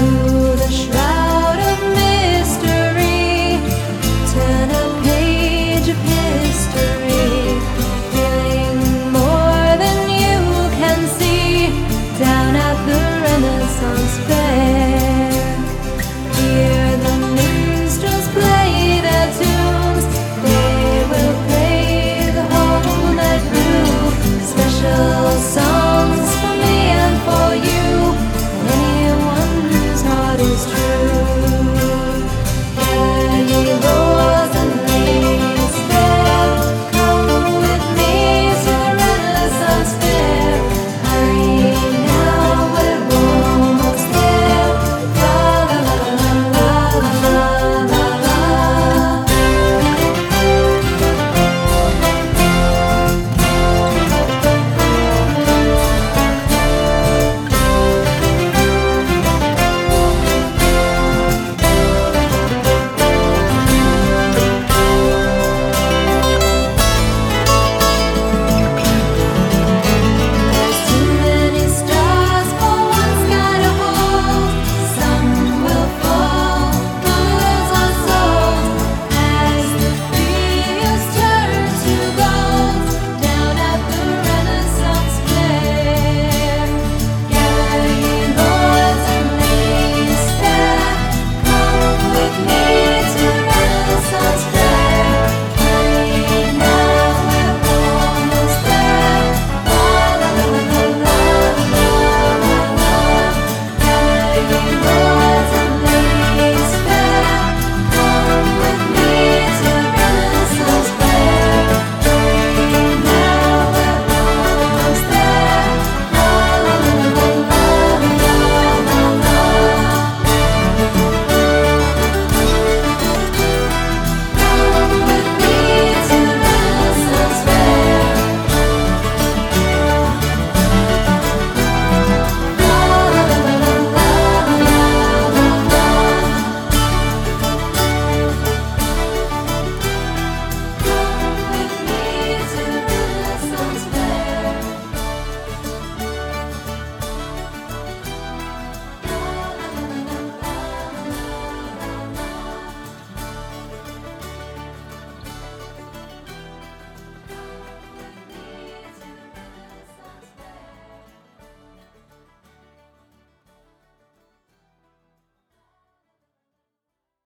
through the shroud.